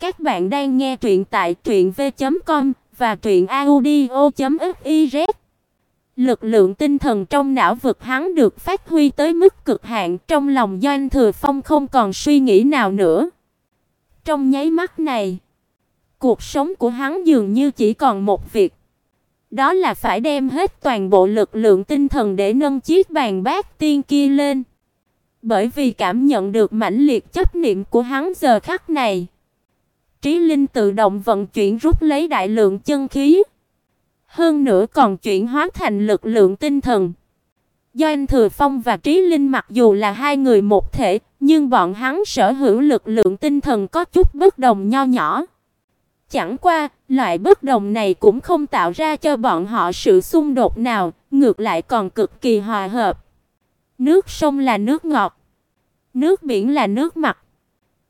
Các bạn đang nghe truyện tại truyệnv.com và truyệnaudio.fiz. Lực lượng tinh thần trong não vực hắn được phát huy tới mức cực hạn, trong lòng Doanh Thừa Phong không còn suy nghĩ nào nữa. Trong nháy mắt này, cuộc sống của hắn dường như chỉ còn một việc, đó là phải đem hết toàn bộ lực lượng tinh thần để nâng chiếc bàn bát tiên kia lên. Bởi vì cảm nhận được mãnh liệt chấp niệm của hắn giờ khắc này, Trí Linh tự động vận chuyển rút lấy đại lượng chân khí, hơn nữa còn chuyển hóa thành lực lượng tinh thần. Do anh Thừa Phong và Trí Linh mặc dù là hai người một thể, nhưng bọn hắn sở hữu lực lượng tinh thần có chút bất đồng nho nhỏ. Chẳng qua, loại bất đồng này cũng không tạo ra cho bọn họ sự xung đột nào, ngược lại còn cực kỳ hòa hợp. Nước sông là nước ngọt, nước biển là nước mặt.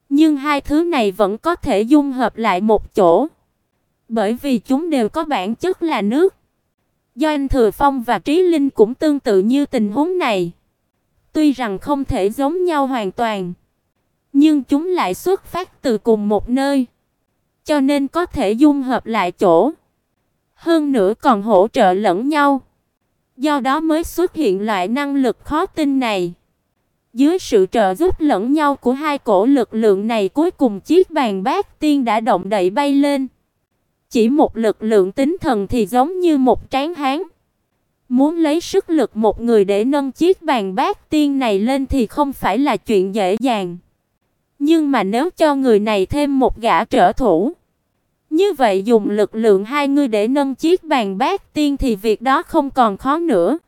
Nhưng hai thứ này vẫn có thể dung hợp lại một chỗ, bởi vì chúng đều có bản chất là nước. Do anh Thừa Phong và Trí Linh cũng tương tự như tình huống này. Tuy rằng không thể giống nhau hoàn toàn, nhưng chúng lại xuất phát từ cùng một nơi, cho nên có thể dung hợp lại chỗ. Hơn nữa còn hỗ trợ lẫn nhau. Do đó mới xuất hiện loại năng lực khó tin này. Dưới sự trợ giúp lẫn nhau của hai cổ lực lượng này cuối cùng chiếc bàn bát tiên đã động đậy bay lên. Chỉ một lực lượng tính thần thì giống như một tráng hán. Muốn lấy sức lực một người để nâng chiếc bàn bát tiên này lên thì không phải là chuyện dễ dàng. Nhưng mà nếu cho người này thêm một gã trợ thủ, như vậy dùng lực lượng hai người để nâng chiếc bàn bát tiên thì việc đó không còn khó nữa.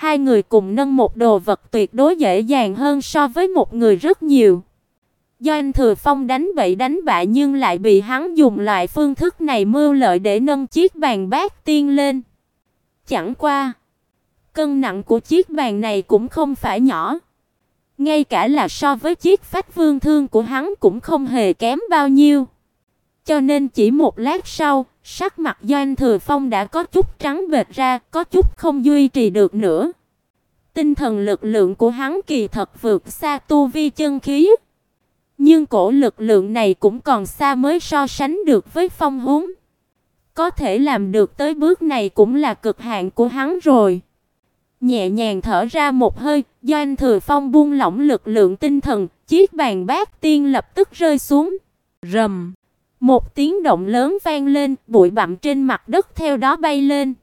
Hai người cùng nâng một đồ vật tuyệt đối dễ dàng hơn so với một người rất nhiều. Do anh Thừa Phong đánh bậy đánh bạ nhưng lại bị hắn dùng loại phương thức này mưu lợi để nâng chiếc bàn bát tiên lên. Chẳng qua, cân nặng của chiếc bàn này cũng không phải nhỏ. Ngay cả là so với chiếc phách vương thương của hắn cũng không hề kém bao nhiêu. Cho nên chỉ một lát sau, sắc mặt Doanh Thừa Phong đã có chút trắng bệch ra, có chút không duy trì được nữa. Tinh thần lực lượng của hắn kỳ thật vượt xa tu vi chân khí. Nhưng cổ lực lượng này cũng còn xa mới so sánh được với phong huống. Có thể làm được tới bước này cũng là cực hạn của hắn rồi. Nhẹ nhàng thở ra một hơi, Doanh Thừa Phong buông lỏng lực lượng tinh thần, chiếc bàn bát tiên lập tức rơi xuống. Rầm. Một tiếng động lớn vang lên, bụi bặm trên mặt đất theo đó bay lên.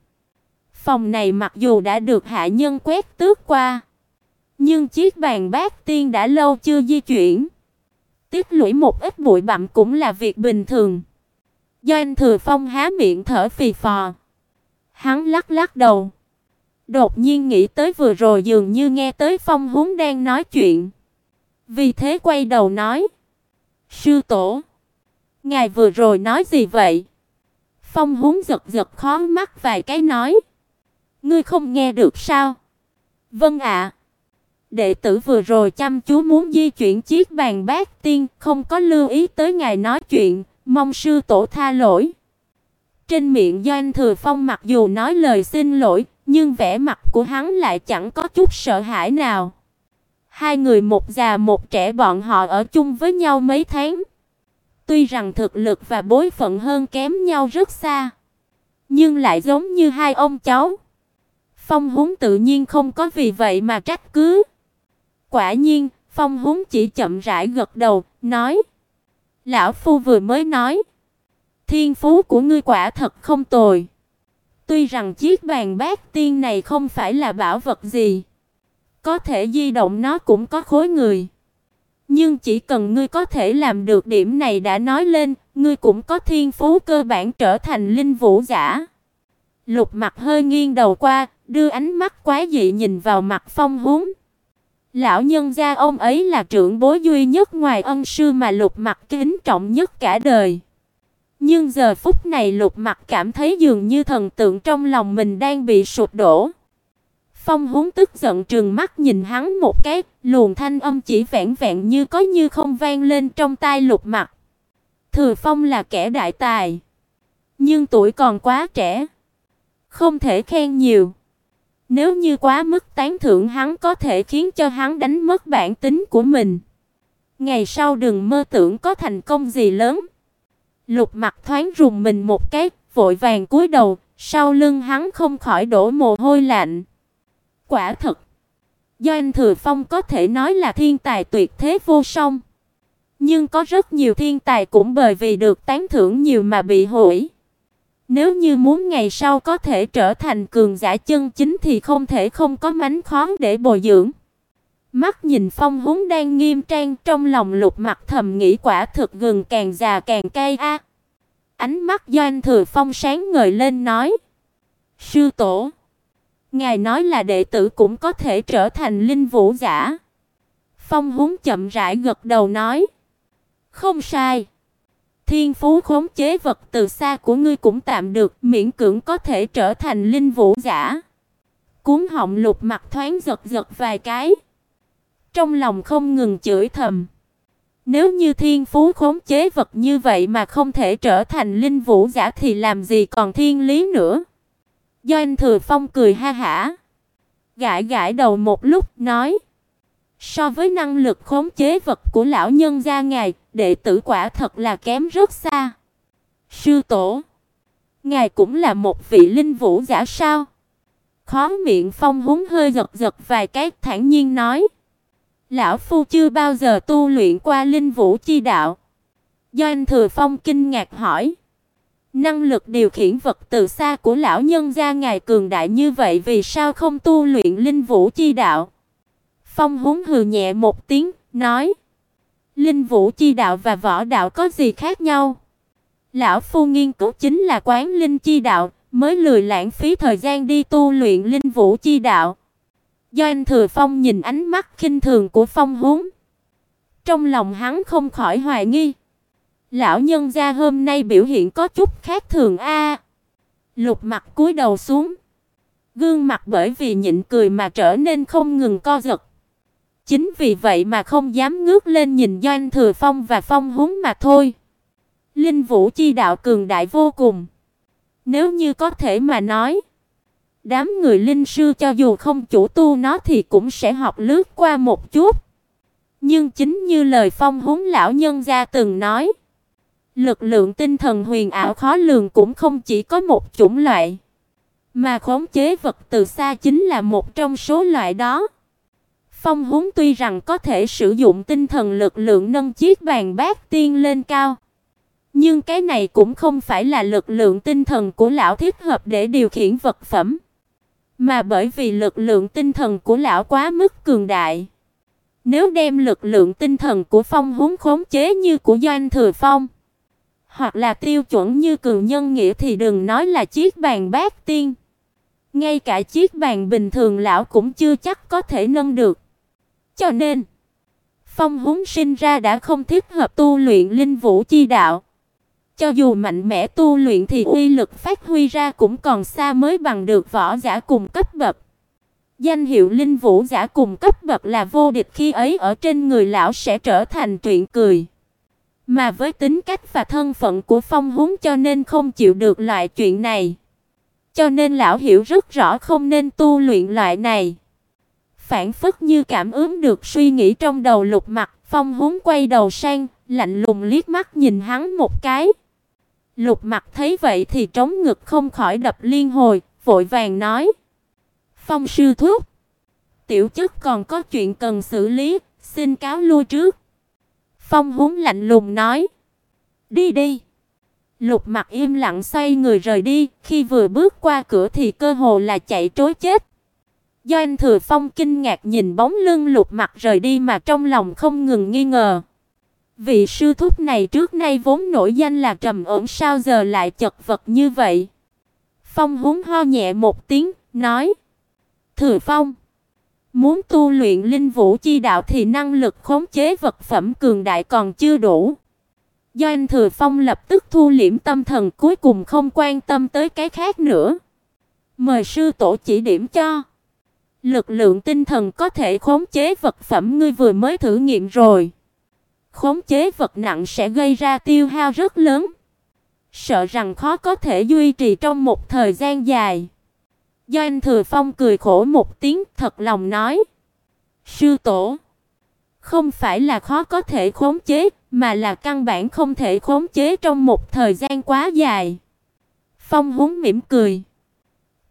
Phòng này mặc dù đã được hạ nhân quét tước qua, nhưng chiếc bàn bát tiên đã lâu chưa di chuyển. Tích lũy một ít bụi bặm cũng là việc bình thường. Doanh Thừa Phong há miệng thở phì phò. Hắn lắc lắc đầu. Đột nhiên nghĩ tới vừa rồi dường như nghe tới Phong Húng đang nói chuyện. Vì thế quay đầu nói: "Sư tổ, ngài vừa rồi nói gì vậy?" Phong Húng giật giật khó mắt vài cái nói: Ngươi không nghe được sao? Vâng ạ. Đệ tử vừa rồi chăm chú muốn di chuyển chiếc bàn bát tiên, không có lưu ý tới ngài nói chuyện, mong sư tổ tha lỗi. Trên miệng Doanh Thừa Phong mặc dù nói lời xin lỗi, nhưng vẻ mặt của hắn lại chẳng có chút sợ hãi nào. Hai người một già một trẻ bọn họ ở chung với nhau mấy tháng. Tuy rằng thực lực và bối phận hơn kém nhau rất xa, nhưng lại giống như hai ông cháu. Phong Húng tự nhiên không có vì vậy mà trách cứ. Quả nhiên, Phong Húng chỉ chậm rãi gật đầu, nói: "Lão phu vừa mới nói, thiên phú của ngươi quả thật không tồi. Tuy rằng chiếc bàn bát tiên này không phải là bảo vật gì, có thể di động nó cũng có khối người, nhưng chỉ cần ngươi có thể làm được điểm này đã nói lên, ngươi cũng có thiên phú cơ bản trở thành linh vũ giả." Lục Mặc hơi nghiêng đầu qua, đưa ánh mắt quái dị nhìn vào mặt Phong Húng. Lão nhân gia ông ấy là trưởng bối duy nhất ngoài ân sư mà Lục Mặc kính trọng nhất cả đời. Nhưng giờ phút này Lục Mặc cảm thấy dường như thần tượng trong lòng mình đang bị sụp đổ. Phong Húng tức giận trừng mắt nhìn hắn một cái, luồng thanh âm chỉ vẹn vẹn như có như không vang lên trong tai Lục Mặc. Thừa Phong là kẻ đại tài, nhưng tuổi còn quá trẻ, không thể khen nhiều. Nếu như quá mức tán thưởng hắn có thể khiến cho hắn đánh mất bản tính của mình. Ngày sau đừng mơ tưởng có thành công gì lớn. Lục Mặc thoáng rùng mình một cái, vội vàng cúi đầu, sau lưng hắn không khỏi đổ mồ hôi lạnh. Quả thật, Doanh Thừa Phong có thể nói là thiên tài tuyệt thế vô song. Nhưng có rất nhiều thiên tài cũng bởi vì được tán thưởng nhiều mà bị hủy. Nếu như muốn ngày sau có thể trở thành cường giả chân chính thì không thể không có mánh khoáng để bồi dưỡng. Mắt nhìn Phong Húng đang nghiêm trang, trong lòng Lục Mặc thầm nghĩ quả thực gừng càng già càng cay a. Ánh mắt Doanh Thừa Phong sáng ngời lên nói: "Sư tổ, ngài nói là đệ tử cũng có thể trở thành linh vũ giả?" Phong Húng chậm rãi gật đầu nói: "Không sai." Thiên phú khống chế vật từ xa của ngươi cũng tạm được, miễn cưỡng có thể trở thành linh vũ giả. Cuốn họng Lục mặt thoáng giật giật vài cái, trong lòng không ngừng chửi thầm. Nếu như thiên phú khống chế vật như vậy mà không thể trở thành linh vũ giả thì làm gì còn thiên lý nữa doanh Thừa Phong cười ha hả, gãi gãi đầu một lúc nói: So với năng lực khống chế vật của lão nhân gia ngài, đệ tử quả thật là kém rất xa. Sư tổ, ngài cũng là một vị linh vũ giả sao? Khóe miệng Phong húng hơi giật giật vài cái, thản nhiên nói: "Lão phu chưa bao giờ tu luyện qua linh vũ chi đạo." Doanh Thừa Phong kinh ngạc hỏi: "Năng lực điều khiển vật từ xa của lão nhân gia ngài cường đại như vậy, vì sao không tu luyện linh vũ chi đạo?" Phong húng hừ nhẹ một tiếng, nói: "Linh vũ chi đạo và võ đạo có gì khác nhau? Lão phu nghiên cứu chính là quán linh chi đạo, mới lười lãng phí thời gian đi tu luyện linh vũ chi đạo." Do anh Thừa Phong nhìn ánh mắt khinh thường của Phong Húng, trong lòng hắn không khỏi hoài nghi. Lão nhân gia hôm nay biểu hiện có chút khác thường a. Lục Mặc cúi đầu xuống, gương mặt bởi vì nhịn cười mà trở nên không ngừng co giật. Chính vì vậy mà không dám ngước lên nhìn Doanh Thừa Phong và Phong Húng mà thôi. Linh Vũ chi đạo cường đại vô cùng. Nếu như có thể mà nói, đám người linh sư cho dù không chủ tu nó thì cũng sẽ học lướt qua một chút. Nhưng chính như lời Phong Húng lão nhân gia từng nói, lực lượng tinh thần huyền ảo khó lường cũng không chỉ có một chủng loại, mà khống chế vật từ xa chính là một trong số loại đó. Phong Húng tuy rằng có thể sử dụng tinh thần lực lượng nâng chiếc bàn bát tiên lên cao, nhưng cái này cũng không phải là lực lượng tinh thần của lão thích hợp để điều khiển vật phẩm, mà bởi vì lực lượng tinh thần của lão quá mức cường đại. Nếu đem lực lượng tinh thần của Phong Húng khống chế như của Doanh Thừa Phong, hoặc là tiêu chuẩn như cường nhân nghĩa thì đừng nói là chiếc bàn bát tiên, ngay cả chiếc bàn bình thường lão cũng chưa chắc có thể nâng được. Cho nên, Phong Húng sinh ra đã không thích hợp tu luyện linh vũ chi đạo. Cho dù mạnh mẽ tu luyện thì uy lực phát huy ra cũng còn xa mới bằng được võ giả cùng cấp bậc. Danh hiệu linh vũ giả cùng cấp bậc là vô địch khi ấy ở trên người lão sẽ trở thành chuyện cười. Mà với tính cách và thân phận của Phong Húng cho nên không chịu được loại chuyện này. Cho nên lão hiểu rất rõ không nên tu luyện loại này phản phất như cảm ứng được suy nghĩ trong đầu Lục Mặc, Phong Húng quay đầu sang, lạnh lùng liếc mắt nhìn hắn một cái. Lục Mặc thấy vậy thì trống ngực không khỏi đập liên hồi, vội vàng nói: "Phong sư thúc, tiểu chức còn có chuyện cần xử lý, xin cáo lui trước." Phong Húng lạnh lùng nói: "Đi đi." Lục Mặc im lặng xoay người rời đi, khi vừa bước qua cửa thì cơ hồ là chạy trối chết. Do anh Thừa Phong kinh ngạc nhìn bóng lưng lục mặt rời đi mà trong lòng không ngừng nghi ngờ. Vị sư thúc này trước nay vốn nổi danh là trầm ổn sao giờ lại chật vật như vậy. Phong húng ho nhẹ một tiếng, nói. Thừa Phong, muốn tu luyện linh vũ chi đạo thì năng lực khống chế vật phẩm cường đại còn chưa đủ. Do anh Thừa Phong lập tức thu liễm tâm thần, cuối cùng không quan tâm tới cái khác nữa. Mời sư tổ chỉ điểm cho. Lực lượng tinh thần có thể khống chế vật phẩm ngươi vừa mới thử nghiệm rồi. Khống chế vật nặng sẽ gây ra tiêu hao rất lớn. Sợ rằng khó có thể duy trì trong một thời gian dài. Do anh Thừa Phong cười khổ một tiếng thật lòng nói. Sư tổ. Không phải là khó có thể khống chế, mà là căn bản không thể khống chế trong một thời gian quá dài. Phong Húng mỉm cười.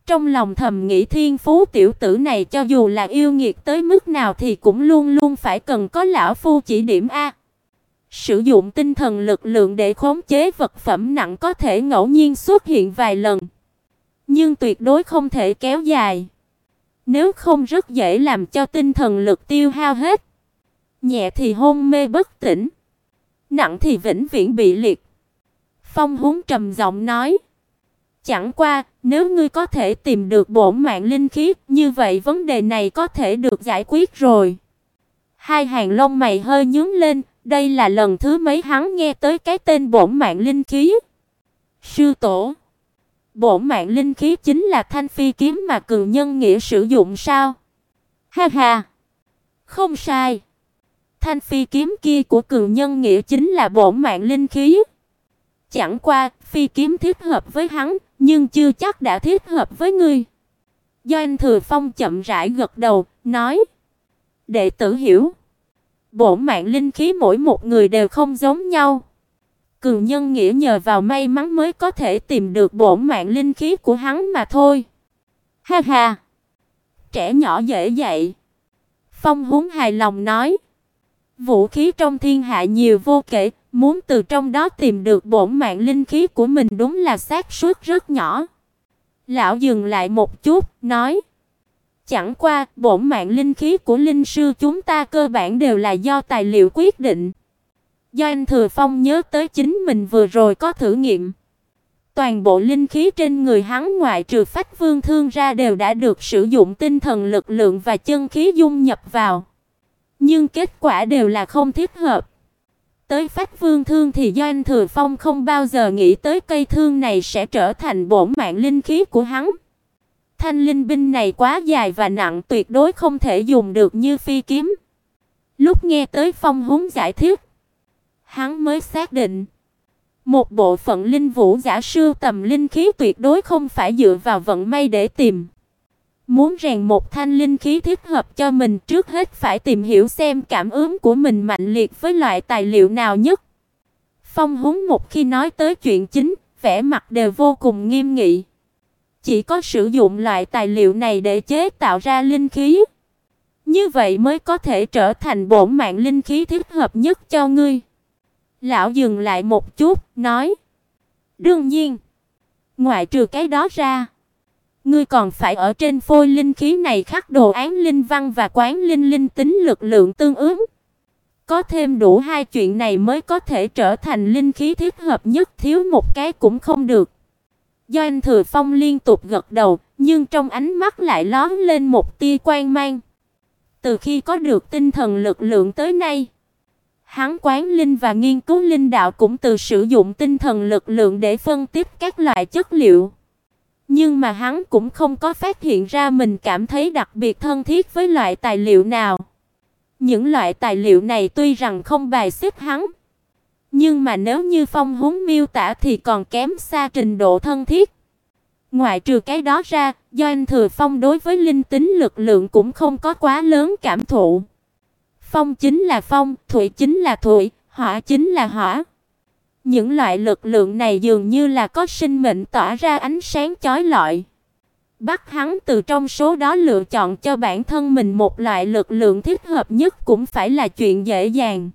Trong lòng thầm nghĩ thiên phú tiểu tử này cho dù là yêu nghiệt tới mức nào thì cũng luôn luôn phải cần có lão phu chỉ điểm a. Sử dụng tinh thần lực lượng để khống chế vật phẩm nặng có thể ngẫu nhiên xuất hiện vài lần, nhưng tuyệt đối không thể kéo dài. Nếu không rất dễ làm cho tinh thần lực tiêu hao hết. Nhẹ thì hôn mê bất tỉnh, nặng thì vĩnh viễn bị liệt. Phong Húng trầm giọng nói: "Chẳng qua, nếu ngươi có thể tìm được bổn mạng linh khí, như vậy vấn đề này có thể được giải quyết rồi." Hai hàng lông mày hơi nhướng lên, đây là lần thứ mấy hắn nghe tới cái tên bổn mạng linh khí. Sư tổ, bộ mạng linh khí chính là thanh phi kiếm mà cường nhân nghĩa sử dụng sao? Ha ha. Không sai. Thanh phi kiếm kia của cường nhân nghĩa chính là bộ mạng linh khí. Chẳng qua, phi kiếm thích hợp với hắn, nhưng chưa chắc đã thích hợp với ngươi. Do anh Thừa Phong chậm rãi gật đầu, nói: "Đệ tử hiểu." bộ mạng linh khí mỗi một người đều không giống nhau. Cường nhân nghĩa nhờ vào may mắn mới có thể tìm được bổn mạng linh khí của hắn mà thôi. Ha ha. Trẻ nhỏ dễ dạy. Phong Húng hài lòng nói. Vũ khí trong thiên hạ nhiều vô kể, muốn từ trong đó tìm được bổn mạng linh khí của mình đúng là xác suất rất nhỏ. Lão dừng lại một chút, nói: Chẳng qua, bổn mạng linh khí của linh sư chúng ta cơ bản đều là do tài liệu quyết định. Do anh Thừa Phong nhớ tới chính mình vừa rồi có thử nghiệm. Toàn bộ linh khí trên người hắn ngoại trừ phách vương thương ra đều đã được sử dụng tinh thần lực lượng và chân khí dung nhập vào. Nhưng kết quả đều là không thích hợp. Tới phách vương thương thì do anh Thừa Phong không bao giờ nghĩ tới cây thương này sẽ trở thành bổn mạng linh khí của hắn. Thanh linh binh này quá dài và nặng tuyệt đối không thể dùng được như phi kiếm. Lúc nghe tới Phong Húng giải thích, hắn mới xác định, một bộ phận linh vũ giả sưu tầm linh khí tuyệt đối không phải dựa vào vận may để tìm. Muốn rèn một thanh linh khí thích hợp cho mình, trước hết phải tìm hiểu xem cảm ứng của mình mạnh liệt với loại tài liệu nào nhất. Phong Húng một khi nói tới chuyện chính, vẻ mặt đều vô cùng nghiêm nghị. Chỉ có sử dụng loại tài liệu này để chế tạo ra linh khí, như vậy mới có thể trở thành bổn mạng linh khí thích hợp nhất cho ngươi. Lão dừng lại một chút, nói: "Đương nhiên, ngoại trừ cái đó ra, ngươi còn phải ở trên phôi linh khí này khắc đồ án linh văn và quán linh linh tính lực lượng tương ứng. Có thêm đủ hai chuyện này mới có thể trở thành linh khí thích hợp nhất, thiếu một cái cũng không được." Do anh Thừa Phong liên tục gật đầu, nhưng trong ánh mắt lại lóe lên một tia quan mang. Từ khi có được tinh thần lực lượng tới nay, hắn quán linh và nghiên cứu linh đạo cũng từ sử dụng tinh thần lực lượng để phân tích các loại chất liệu. Nhưng mà hắn cũng không có phát hiện ra mình cảm thấy đặc biệt thân thiết với loại tài liệu nào. Những loại tài liệu này tuy rằng không bài xích hắn, nhưng mà nếu như Phong huống miêu tả thì còn kém xa trình độ thân thiết. Ngoại trừ cái đó ra, do anh Thừa Phong đối với linh tính lực lượng cũng không có quá lớn cảm thụ. Phong chính là phong, thủy chính là thủy, hỏa chính là hỏa. Những loại lực lượng này dường như là có sinh mệnh tỏa ra ánh sáng chói lọi. Bắt hắn từ trong số đó lựa chọn cho bản thân mình một loại lực lượng thích hợp nhất cũng phải là chuyện dễ dàng.